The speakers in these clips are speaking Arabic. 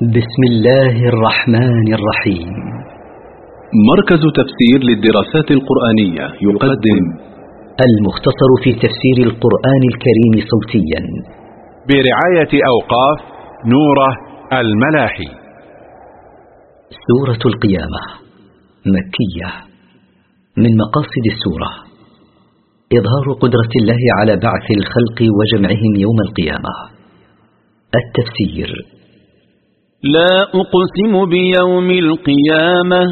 بسم الله الرحمن الرحيم. مركز تفسير للدراسات القرآنية يقدم المختصر في تفسير القرآن الكريم صوتيا. برعاية أوقاف نوره الملاحي. سورة القيامة مكية. من مقاصد السورة إظهار قدرة الله على بعث الخلق وجمعهم يوم القيامة. التفسير لا أقسم بيوم القيامة.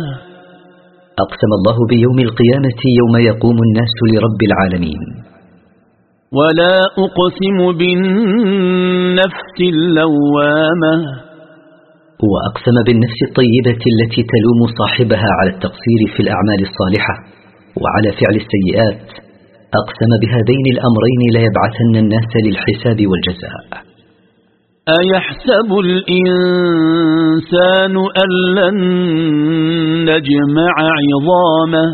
أقسم الله بيوم القيامة يوم يقوم الناس لرب العالمين. ولا أقسم بالنفس اللوامة. وأقسم بالنفس الطيبة التي تلوم صاحبها على التقصير في الأعمال الصالحة وعلى فعل السيئات. أقسم بهذين الأمرين ليبعثن الناس للحساب والجزاء. أيحسب الإنسان أن لن نجمع عظامه؟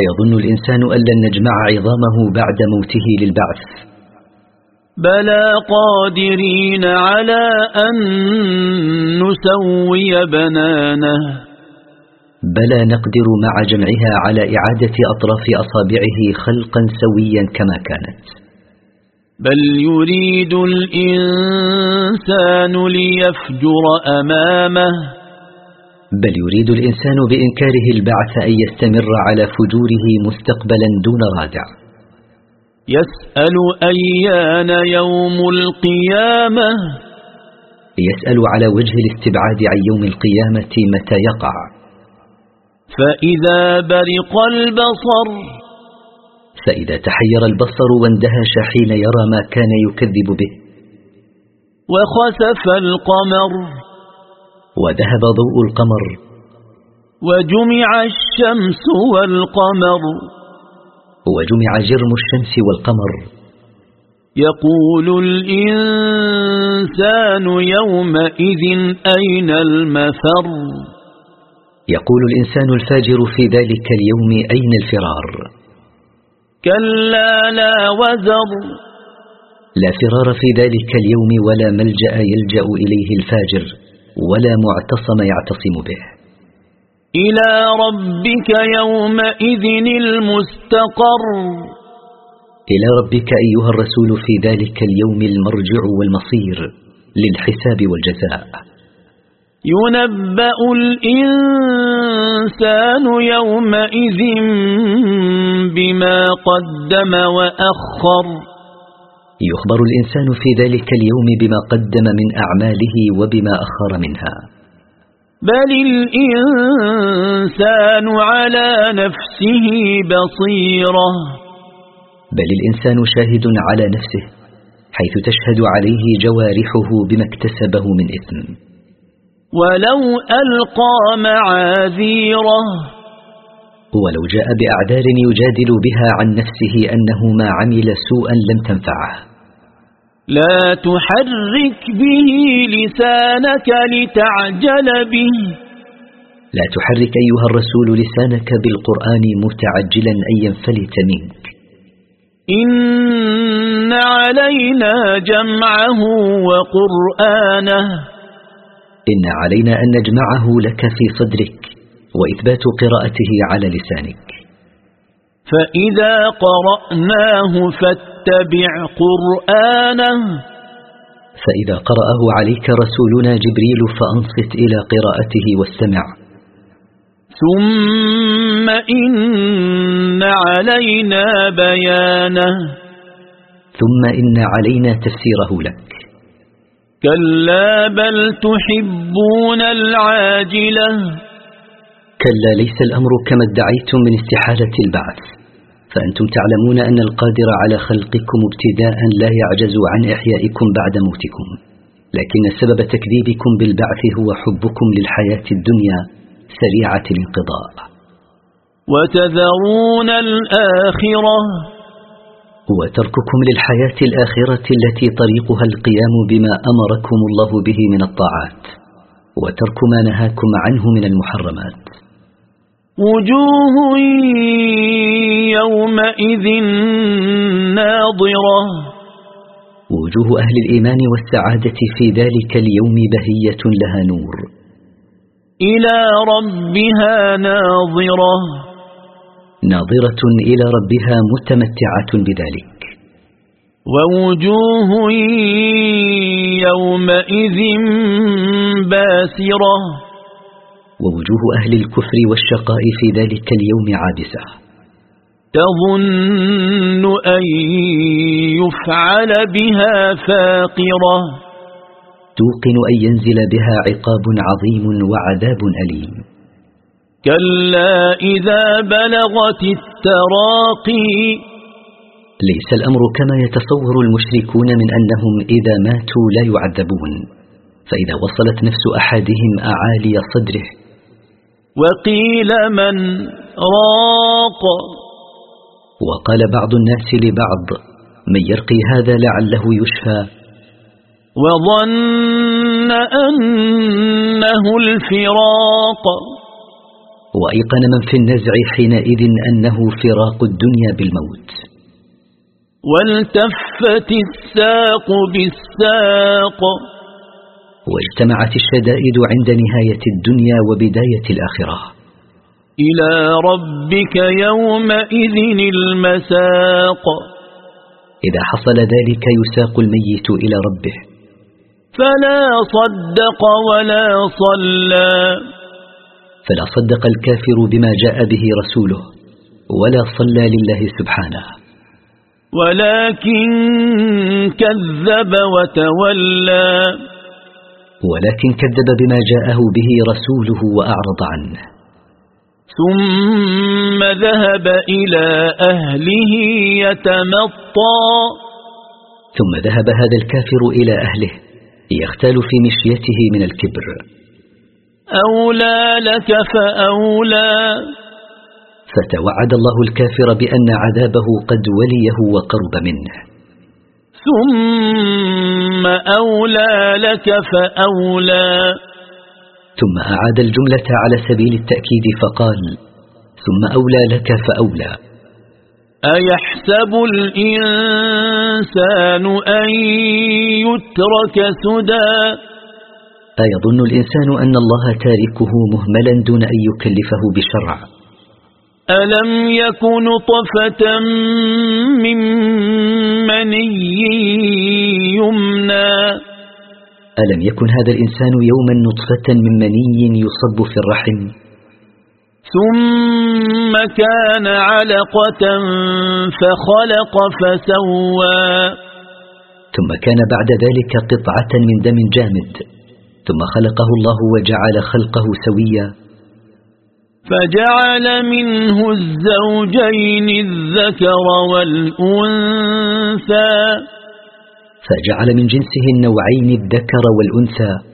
أيظن الإنسان أن لن نجمع عظامه بعد موته للبعث. بلى قادرين على أن نسوي بنانه. بلى نقدر مع جمعها على إعادة أطراف أصابعه خلقا سويا كما كانت. بل يريد الإنسان ليفجر أمامه. بل يريد الإنسان بإنكاره البعث أن يستمر على فجوره مستقبلا دون رادع. يسأل أيان يوم القيامة؟ يسأل على وجه الاستبعاد عن يوم القيامة متى يقع؟ فإذا برق البصر فإذا تحير البصر واندهش حين يرى ما كان يكذب به. وخسف القمر. وذهب ضوء القمر. وجمع الشمس والقمر. وجمع جرم الشمس والقمر. يقول الإنسان يومئذ أين المفر؟ يقول الإنسان الفاجر في ذلك اليوم أين الفرار؟ كلا لا وزر. لا فرار في ذلك اليوم ولا ملجأ يلجأ إليه الفاجر ولا معتصم يعتصم به. إلى ربك يومئذ المستقر. إلى ربك أيها الرسول في ذلك اليوم المرجع والمصير للحساب والجزاء. ينبأ الإنسان يومئذ بما قدم وأخر. يخبر الإنسان في ذلك اليوم بما قدم من أعماله وبما أخر منها. بل الإنسان على نفسه بصيرة. بل الإنسان شاهد على نفسه حيث تشهد عليه جوارحه بما اكتسبه من إثم. ولو ألقى معاذيره. ولو جاء بأعذار يجادل بها عن نفسه أنه ما عمل سوءا لم تنفعه. لا تحرك به لسانك لتعجل به. لا تحرك أيها الرسول لسانك بالقرآن متعجلا أن ينفلت منك. إن علينا جمعه وقرآنه. إن علينا أن نجمعه لك في صدرك وإثبات قراءته على لسانك. فإذا قرأناه فاتبع قرآنه. فإذا قرأه عليك رسولنا جبريل فأنصت إلى قراءته واستمع. ثم إن علينا بيانه. ثم إن علينا تفسيره لك. كلا بل تحبون العاجلة. كلا ليس الأمر كما ادعيتم من استحالة البعث. فأنتم تعلمون أن القادر على خلقكم ابتداء لا يعجز عن إحيائكم بعد موتكم. لكن سبب تكذيبكم بالبعث هو حبكم للحياة الدنيا سريعة الانقضاء. وتذرون الآخرة. وترككم للحياة الآخرة التي طريقها القيام بما أمركم الله به من الطاعات وترك ما نهاكم عنه من المحرمات. وجوه يومئذ ناظرة. وجوه أهل الإيمان والسعادة في ذلك اليوم بهية لها نور. إلى ربها ناظرة. ناظرة إلى ربها متمتعة بذلك. ووجوه يومئذ باسرة. ووجوه أهل الكفر والشقاء في ذلك اليوم عابسة. تظن أن يفعل بها فاقرة. توقن أن ينزل بها عقاب عظيم وعذاب أليم. كلا إذا بلغت التراقي. ليس الأمر كما يتصور المشركون من أنهم إذا ماتوا لا يعذبون. فإذا وصلت نفس أحدهم أعالي صدره. وقيل من راق. وقال بعض الناس لبعض من يرقي هذا لعله يشفى. وظن أنه الفراق. وأيقن من في النزع حينئذ أنه فراق الدنيا بالموت. والتفت الساق بالساق. واجتمعت الشدائد عند نهاية الدنيا وبداية الآخرة. إلى ربك يومئذ المساق. إذا حصل ذلك يساق الميت إلى ربه. فلا صدق ولا صلى. فلا صدق الكافر بما جاء به رسوله ولا صلى لله سبحانه. ولكن كذب وتولى. ولكن كذب بما جاءه به رسوله وأعرض عنه. ثم ذهب إلى أهله يتمطى. ثم ذهب هذا الكافر إلى أهله يختال في مشيته من الكبر. أولى لك فأولى. فتوعد الله الكافر بأن عذابه قد وليه وقرب منه. ثم أولى لك فأولى. ثم أعاد الجملة على سبيل التأكيد فقال ثم أولى لك فأولى. أيحسب الإنسان أن يترك سدى؟ أيظن الإنسان أن الله تاركه مهملا دون أن يكلفه بشرع. ألم يكن طفة من مني يمنى؟ ألم يكن هذا الإنسان يوما نطفة من مني يصب في الرحم؟ ثم كان علقة فخلق فسوى. ثم كان بعد ذلك قطعة من دم جامد. ثم خلقه الله وجعل خلقه سويا. فجعل منه الزوجين الذكر والأنثى. فجعل من جنسه النوعين الذكر والأنثى.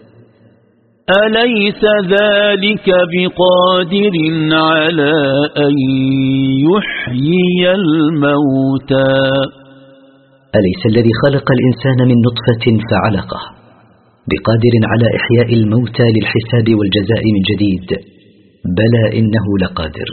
أليس ذلك بقادر على أن يحيي الموتى؟ أليس الذي خلق الإنسان من نطفة فعلقه؟ بقادر على إحياء الموتى للحساب والجزاء من جديد. بلى إنه لقادر.